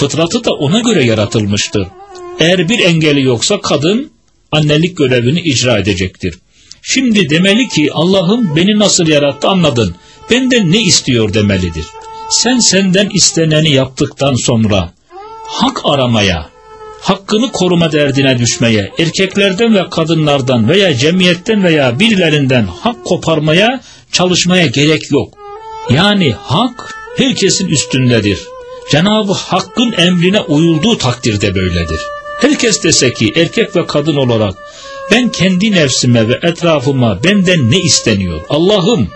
Fıtratı da ona göre yaratılmıştır. Eğer bir engeli yoksa kadın annelik görevini icra edecektir. Şimdi demeli ki Allah'ım beni nasıl yarattı anladın. Benden ne istiyor demelidir. Sen senden isteneni yaptıktan sonra hak aramaya, hakkını koruma derdine düşmeye, erkeklerden ve kadınlardan veya cemiyetten veya birilerinden hak koparmaya çalışmaya gerek yok. Yani hak herkesin üstündedir. Cenab-ı Hakk'ın emrine uyulduğu takdirde böyledir. Herkes dese ki erkek ve kadın olarak ben kendi nefsime ve etrafıma benden ne isteniyor? Allah'ım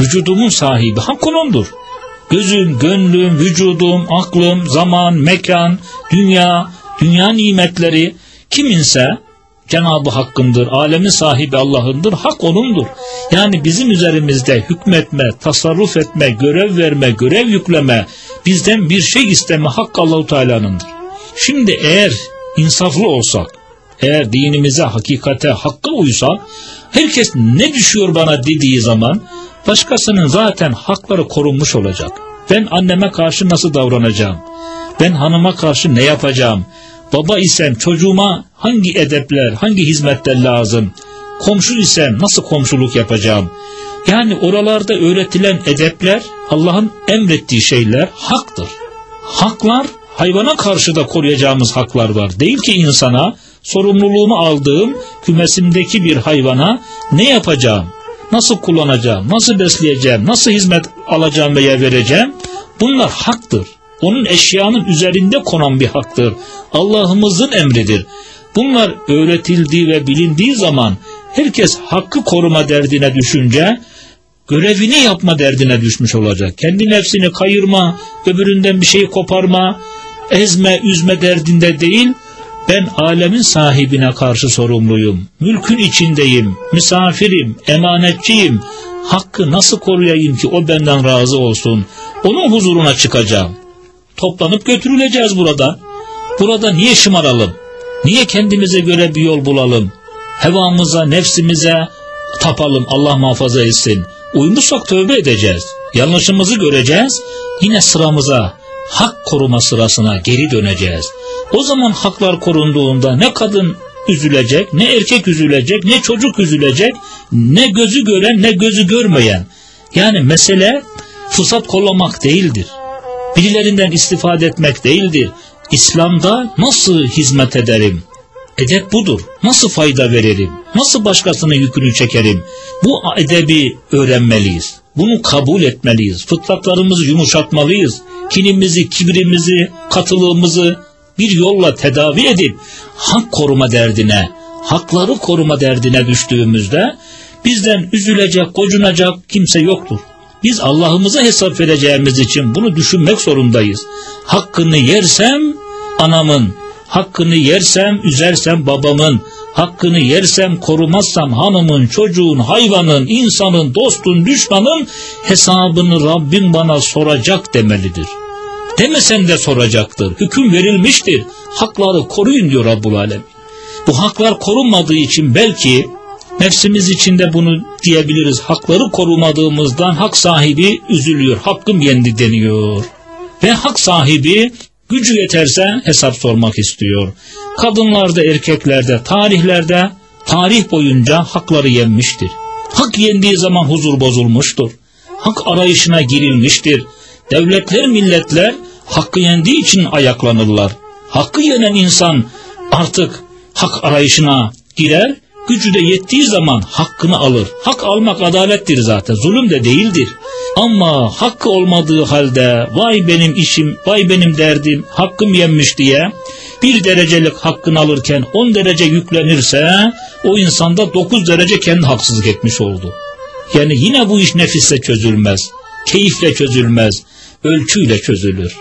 vücudumun sahibi hak onundur. Gözüm, gönlüm, vücudum, aklım, zaman, mekan, dünya, dünya nimetleri kiminse Cenab-ı Hakk'ındır, alemin sahibi Allah'ındır, hak O'nundur. Yani bizim üzerimizde hükmetme, tasarruf etme, görev verme, görev yükleme, bizden bir şey isteme hak Allahu Teala'nındır. Şimdi eğer insaflı olsak, eğer dinimize, hakikate, hakka uysak, herkes ne düşüyor bana dediği zaman, başkasının zaten hakları korunmuş olacak. Ben anneme karşı nasıl davranacağım? Ben hanıma karşı ne yapacağım? Baba isem çocuğuma hangi edepler, hangi hizmetler lazım? Komşu isem nasıl komşuluk yapacağım? Yani oralarda öğretilen edepler Allah'ın emrettiği şeyler haktır. Haklar hayvana karşı da koruyacağımız haklar var. Değil ki insana sorumluluğumu aldığım kümesimdeki bir hayvana ne yapacağım? Nasıl kullanacağım? Nasıl besleyeceğim? Nasıl hizmet alacağım veya vereceğim? Bunlar haktır. Onun eşyanın üzerinde konan bir haktır. Allah'ımızın emridir. Bunlar öğretildiği ve bilindiği zaman herkes hakkı koruma derdine düşünce görevini yapma derdine düşmüş olacak. Kendi nefsini kayırma, öbüründen bir şey koparma, ezme, üzme derdinde değil, ben alemin sahibine karşı sorumluyum. Mülkün içindeyim, misafirim, emanetçiyim. Hakkı nasıl koruyayım ki o benden razı olsun? Onun huzuruna çıkacağım. Toplanıp götürüleceğiz buradan. Burada niye şımaralım? Niye kendimize göre bir yol bulalım? Hevamıza, nefsimize tapalım Allah muhafaza etsin. Uymuşsak tövbe edeceğiz. Yanlışımızı göreceğiz. Yine sıramıza, hak koruma sırasına geri döneceğiz. O zaman haklar korunduğunda ne kadın üzülecek, ne erkek üzülecek, ne çocuk üzülecek, ne gözü gören ne gözü görmeyen. Yani mesele fırsat kollamak değildir. Birilerinden istifade etmek değildir. İslam'da nasıl hizmet ederim? Edep budur. Nasıl fayda veririm? Nasıl başkasının yükünü çekerim? Bu edebi öğrenmeliyiz. Bunu kabul etmeliyiz. Fıtratlarımızı yumuşatmalıyız. Kinimizi, kibrimizi, katılığımızı bir yolla tedavi edip hak koruma derdine, hakları koruma derdine düştüğümüzde bizden üzülecek, gocunacak kimse yoktur. Biz Allah'ımıza hesap vereceğimiz için bunu düşünmek zorundayız. Hakkını yersem anamın, hakkını yersem üzersem babamın, hakkını yersem korumazsam hanımın, çocuğun, hayvanın, insanın, dostun, düşmanın hesabını Rabbim bana soracak demelidir. Demesem de soracaktır. Hüküm verilmiştir. Hakları koruyun diyor Rabbul Alem. Bu haklar korunmadığı için belki nefsimiz içinde bunu diyebiliriz. Hakları korumadığımızdan hak sahibi üzülüyor. Hakkım yendi deniyor. Ve hak sahibi gücü yeterse hesap sormak istiyor. Kadınlarda, erkeklerde, tarihlerde tarih boyunca hakları yenmiştir. Hak yendiği zaman huzur bozulmuştur. Hak arayışına girilmiştir. Devletler, milletler hakkı yendiği için ayaklanırlar. Hakkı yenen insan artık hak arayışına girer, gücü de yettiği zaman hakkını alır. Hak almak adalettir zaten, zulüm de değildir. Ama hakkı olmadığı halde vay benim işim, vay benim derdim, hakkım yenmiş diye bir derecelik hakkını alırken on derece yüklenirse o insanda dokuz derece kendi haksızlık etmiş oldu. Yani yine bu iş nefisle çözülmez, keyifle çözülmez, ölçüyle çözülür.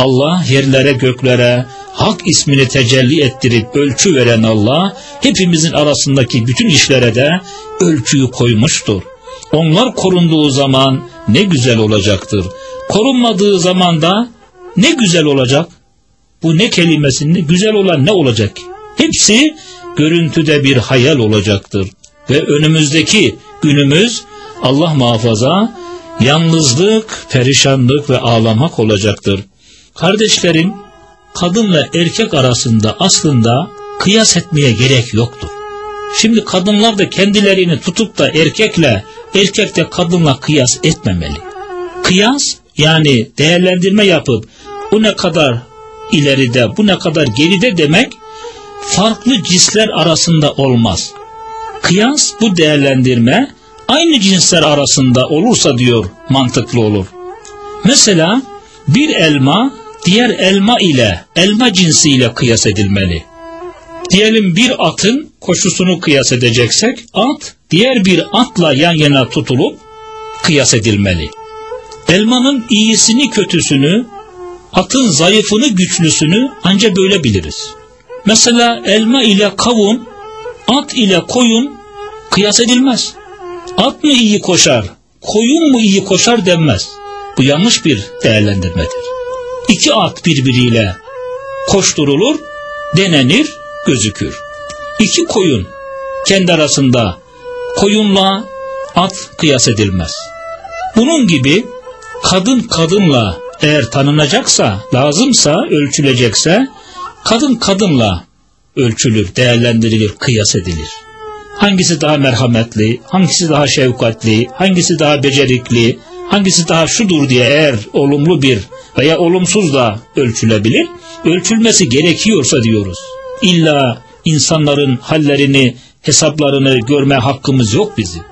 Allah yerlere göklere hak ismini tecelli ettirip ölçü veren Allah hepimizin arasındaki bütün işlere de ölçüyü koymuştur. Onlar korunduğu zaman ne güzel olacaktır. Korunmadığı zaman da ne güzel olacak. Bu ne kelimesinde güzel olan ne olacak? Hepsi görüntüde bir hayal olacaktır. Ve önümüzdeki günümüz Allah muhafaza yalnızlık, perişanlık ve ağlamak olacaktır. Kardeşlerim, kadınla erkek arasında aslında kıyas etmeye gerek yoktur. Şimdi kadınlar da kendilerini tutup da erkekle, erkek de kadınla kıyas etmemeli. Kıyas yani değerlendirme yapıp bu ne kadar ileride, bu ne kadar geride demek farklı cinsler arasında olmaz. Kıyas bu değerlendirme aynı cinsler arasında olursa diyor mantıklı olur. Mesela bir elma diğer elma ile elma cinsiyle kıyas edilmeli. Diyelim bir atın koşusunu kıyas edeceksek at diğer bir atla yan yana tutulup kıyas edilmeli. Elmanın iyisini kötüsünü, atın zayıfını güçlüsünü ancak böyle biliriz. Mesela elma ile kavun, at ile koyun kıyas edilmez. At mı iyi koşar, koyun mu iyi koşar denmez. Bu yanlış bir değerlendirmedir. İki at birbiriyle koşturulur, denenir, gözükür. İki koyun kendi arasında koyunla at kıyas edilmez. Bunun gibi kadın kadınla eğer tanınacaksa, lazımsa, ölçülecekse kadın kadınla ölçülür, değerlendirilir, kıyas edilir. Hangisi daha merhametli, hangisi daha şefkatli, hangisi daha becerikli, hangisi daha şudur diye eğer olumlu bir veya olumsuz da ölçülebilir. Ölçülmesi gerekiyorsa diyoruz. İlla insanların hallerini, hesaplarını görme hakkımız yok bizim.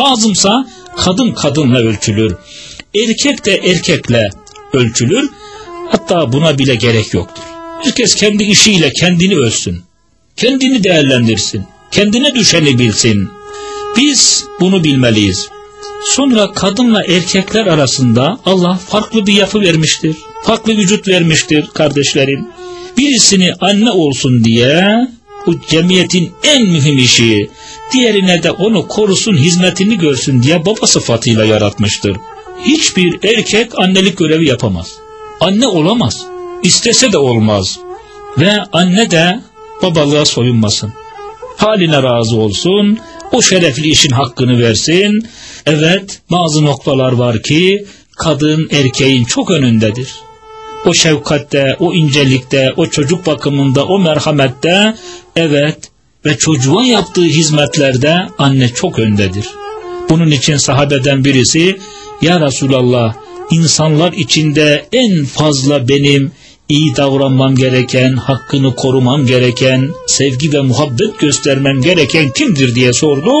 Lazımsa kadın kadınla ölçülür. Erkek de erkekle ölçülür. Hatta buna bile gerek yoktur. Herkes kendi işiyle kendini ölsün. Kendini değerlendirsin. Kendine düşeni bilsin. Biz bunu bilmeliyiz. Sonra kadınla erkekler arasında Allah farklı bir yapı vermiştir. Farklı vücut vermiştir kardeşlerim. Birisini anne olsun diye bu cemiyetin en mühim işi, diğerine de onu korusun, hizmetini görsün diye baba sıfatıyla yaratmıştır. Hiçbir erkek annelik görevi yapamaz. Anne olamaz. İstese de olmaz. Ve anne de babalığa soyunmasın. Haline razı olsun, o şerefli işin hakkını versin. Evet, bazı noktalar var ki kadın erkeğin çok önündedir. O şefkatte, o incelikte, o çocuk bakımında, o merhamette, evet ve çocuğa yaptığı hizmetlerde anne çok öndedir. Bunun için sahabeden birisi, Ya Resulallah, insanlar içinde en fazla benim iyi davranmam gereken, hakkını korumam gereken, sevgi ve muhabbet göstermem gereken kimdir diye sordu.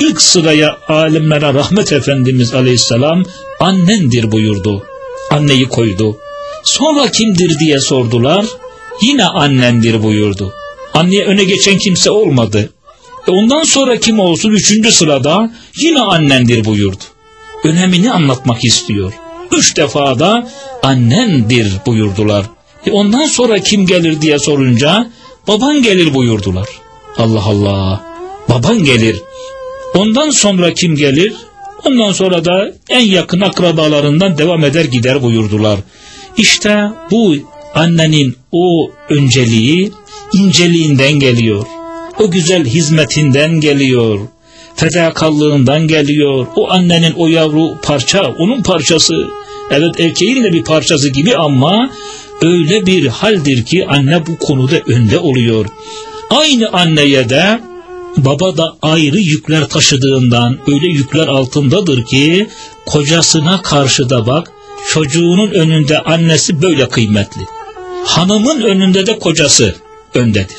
İlk sıraya alimlere rahmet Efendimiz aleyhisselam annendir buyurdu. Anneyi koydu. Sonra kimdir diye sordular. Yine annendir buyurdu. Anneye öne geçen kimse olmadı. E ondan sonra kim olsun üçüncü sırada yine annendir buyurdu. Önemini anlatmak istiyor. Üç defa da annendir buyurdular. E ondan sonra kim gelir diye sorunca baban gelir buyurdular. Allah Allah baban gelir. Ondan sonra kim gelir? Ondan sonra da en yakın akrabalarından devam eder gider buyurdular. İşte bu annenin o önceliği inceliğinden geliyor. O güzel hizmetinden geliyor. Fedakallığından geliyor. O annenin o yavru parça, onun parçası. Evet erkeğin de bir parçası gibi ama öyle bir haldir ki anne bu konuda önde oluyor. Aynı anneye de baba da ayrı yükler taşıdığından öyle yükler altındadır ki kocasına karşı da bak çocuğunun önünde annesi böyle kıymetli. Hanımın önünde de kocası öndedir.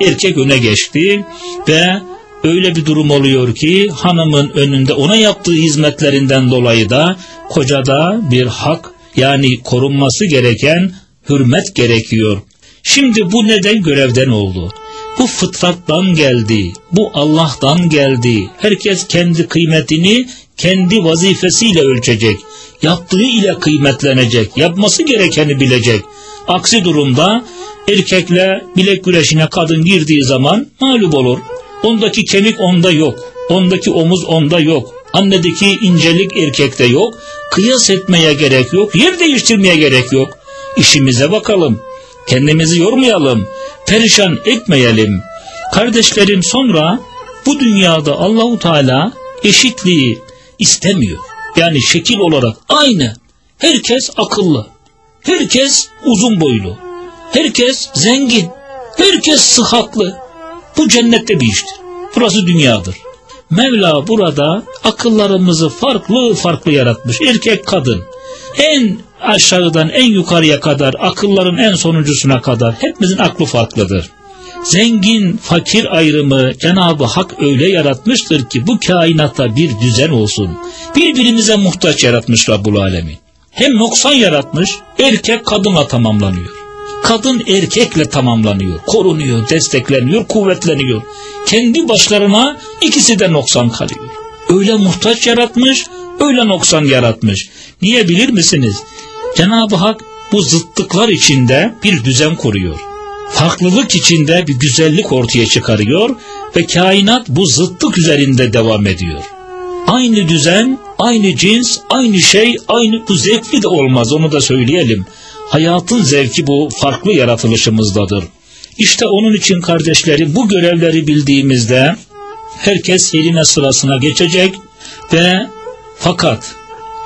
Erkek öne geçti ve öyle bir durum oluyor ki hanımın önünde ona yaptığı hizmetlerinden dolayı da kocada bir hak yani korunması gereken hürmet gerekiyor. Şimdi bu neden görevden oldu? Bu fıtrattan geldi, bu Allah'tan geldi. Herkes kendi kıymetini kendi vazifesiyle ölçecek. Yaptığı ile kıymetlenecek, yapması gerekeni bilecek. Aksi durumda erkekle bilek güreşine kadın girdiği zaman mağlup olur. Ondaki kemik onda yok, ondaki omuz onda yok, annedeki incelik erkekte yok. Kıyas etmeye gerek yok, yer değiştirmeye gerek yok. İşimize bakalım, kendimizi yormayalım, perişan etmeyelim. Kardeşlerim sonra bu dünyada Allahu Teala eşitliği istemiyor. Yani şekil olarak aynı. Herkes akıllı. Herkes uzun boylu. Herkes zengin. Herkes sıhhatlı. Bu cennette bir iştir. Burası dünyadır. Mevla burada akıllarımızı farklı farklı yaratmış. Erkek kadın. En aşağıdan en yukarıya kadar akılların en sonuncusuna kadar hepimizin aklı farklıdır. Zengin fakir ayrımı Cenab-ı Hak öyle yaratmıştır ki bu kainata bir düzen olsun. Birbirimize muhtaç yaratmış Rabbul Alemin. Hem noksan yaratmış erkek kadınla tamamlanıyor. Kadın erkekle tamamlanıyor, korunuyor, destekleniyor, kuvvetleniyor. Kendi başlarına ikisi de noksan kalıyor. Öyle muhtaç yaratmış, öyle noksan yaratmış. Niye bilir misiniz? Cenab-ı Hak bu zıttıklar içinde bir düzen kuruyor. Farklılık içinde bir güzellik ortaya çıkarıyor ve kainat bu zıttık üzerinde devam ediyor. Aynı düzen, aynı cins, aynı şey, aynı bu zevkli de olmaz onu da söyleyelim. Hayatın zevki bu farklı yaratılışımızdadır. İşte onun için kardeşlerim bu görevleri bildiğimizde herkes yerine sırasına geçecek ve fakat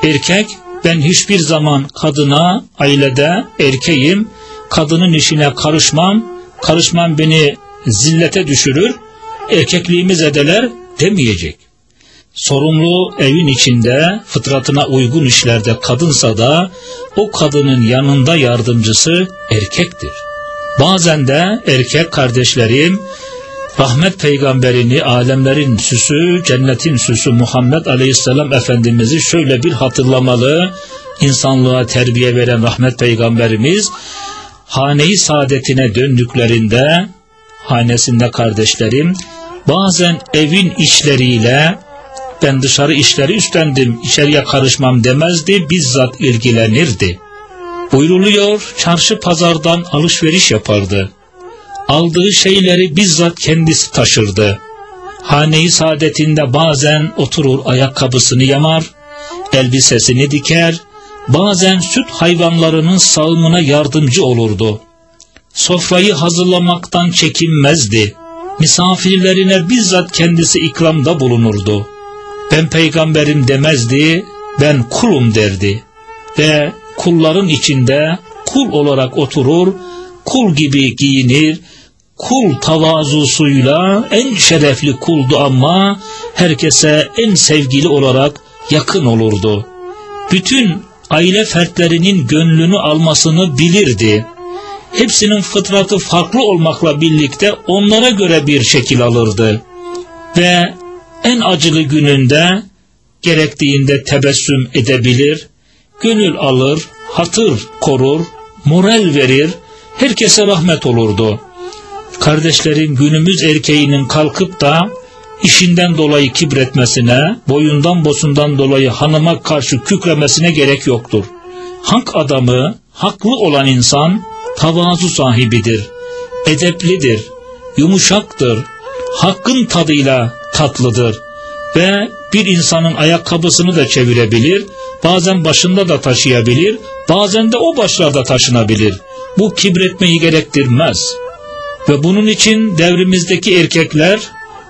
erkek ben hiçbir zaman kadına ailede erkeğim kadının işine karışmam karışmam beni zillete düşürür erkekliğimi zedeler demeyecek. Sorumlu evin içinde fıtratına uygun işlerde kadınsa da o kadının yanında yardımcısı erkektir. Bazen de erkek kardeşlerim rahmet peygamberini alemlerin süsü, cennetin süsü Muhammed Aleyhisselam Efendimiz'i şöyle bir hatırlamalı, insanlığa terbiye veren rahmet peygamberimiz, haneyi saadetine döndüklerinde, hanesinde kardeşlerim, bazen evin işleriyle, ben dışarı işleri üstlendim, içeriye karışmam demezdi, bizzat ilgilenirdi. Buyruluyor, çarşı pazardan alışveriş yapardı aldığı şeyleri bizzat kendisi taşırdı. Haneyi saadetinde bazen oturur ayakkabısını yamar, elbisesini diker, bazen süt hayvanlarının sağımına yardımcı olurdu. Sofrayı hazırlamaktan çekinmezdi. Misafirlerine bizzat kendisi ikramda bulunurdu. Ben peygamberim demezdi, ben kulum derdi. Ve kulların içinde kul olarak oturur, kul gibi giyinir, kul tavazusuyla en şerefli kuldu ama herkese en sevgili olarak yakın olurdu. Bütün aile fertlerinin gönlünü almasını bilirdi. Hepsinin fıtratı farklı olmakla birlikte onlara göre bir şekil alırdı. Ve en acılı gününde gerektiğinde tebessüm edebilir, gönül alır, hatır korur, moral verir, herkese rahmet olurdu kardeşlerim günümüz erkeğinin kalkıp da işinden dolayı kibretmesine, boyundan bosundan dolayı hanıma karşı kükremesine gerek yoktur. Hak adamı, haklı olan insan tavazu sahibidir, edeplidir, yumuşaktır, hakkın tadıyla tatlıdır ve bir insanın ayakkabısını da çevirebilir, bazen başında da taşıyabilir, bazen de o başlarda taşınabilir. Bu kibretmeyi gerektirmez.'' Ve bunun için devrimizdeki erkekler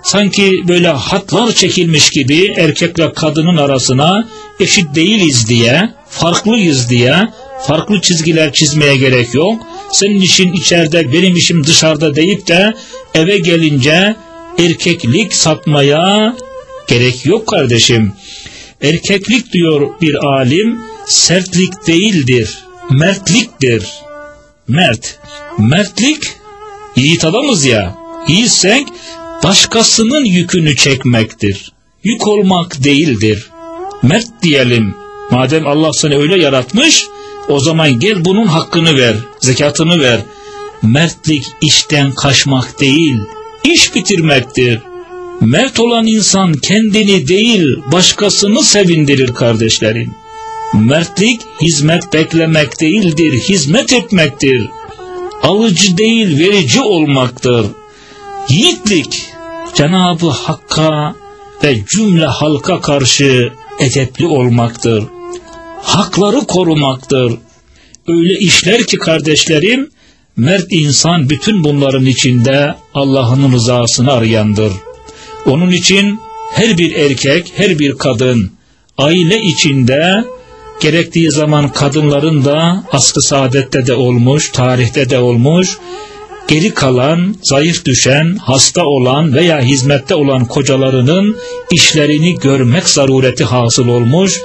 sanki böyle hatlar çekilmiş gibi erkekle kadının arasına eşit değiliz diye, farklıyız diye farklı çizgiler çizmeye gerek yok. Senin işin içeride, benim işim dışarıda deyip de eve gelince erkeklik satmaya gerek yok kardeşim. Erkeklik diyor bir alim, sertlik değildir, mertliktir. Mert. Mertlik Yiğit adamız ya. Yiğitsek başkasının yükünü çekmektir. Yük olmak değildir. Mert diyelim. Madem Allah seni öyle yaratmış, o zaman gel bunun hakkını ver, zekatını ver. Mertlik işten kaçmak değil, iş bitirmektir. Mert olan insan kendini değil, başkasını sevindirir kardeşlerim. Mertlik hizmet beklemek değildir, hizmet etmektir alıcı değil verici olmaktır. Yiğitlik Cenab-ı Hakk'a ve cümle halka karşı edepli olmaktır. Hakları korumaktır. Öyle işler ki kardeşlerim, mert insan bütün bunların içinde Allah'ın rızasını arayandır. Onun için her bir erkek, her bir kadın aile içinde gerektiği zaman kadınların da askı saadette de olmuş, tarihte de olmuş, geri kalan, zayıf düşen, hasta olan veya hizmette olan kocalarının işlerini görmek zarureti hasıl olmuş,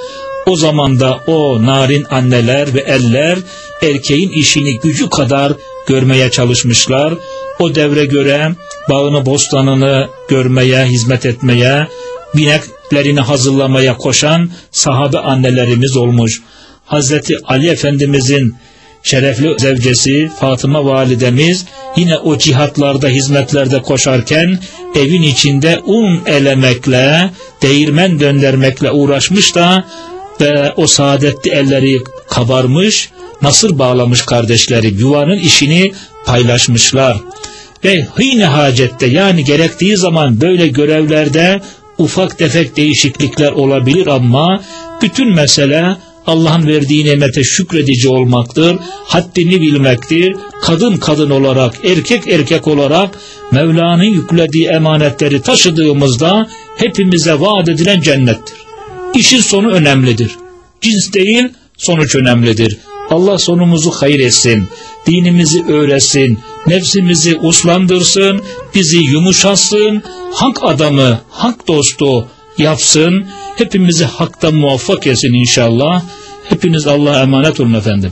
o zaman da o narin anneler ve eller erkeğin işini gücü kadar görmeye çalışmışlar. O devre göre bağını bostanını görmeye, hizmet etmeye, bineklerini hazırlamaya koşan sahabe annelerimiz olmuş. Hazreti Ali Efendimizin şerefli zevcesi Fatıma validemiz yine o cihatlarda hizmetlerde koşarken evin içinde un elemekle, değirmen döndürmekle uğraşmış da ve o saadetli elleri kabarmış, nasır bağlamış kardeşleri, yuvanın işini paylaşmışlar. Ve hine hacette yani gerektiği zaman böyle görevlerde ufak tefek değişiklikler olabilir ama bütün mesele Allah'ın verdiği nimete şükredici olmaktır, haddini bilmektir, kadın kadın olarak, erkek erkek olarak Mevla'nın yüklediği emanetleri taşıdığımızda hepimize vaat edilen cennettir. İşin sonu önemlidir. Cins değil, sonuç önemlidir. Allah sonumuzu hayır etsin, dinimizi öğretsin, nefsimizi uslandırsın, bizi yumuşatsın, hak adamı, hak dostu yapsın, hepimizi hakta muvaffak etsin inşallah. Hepiniz Allah'a emanet olun efendim.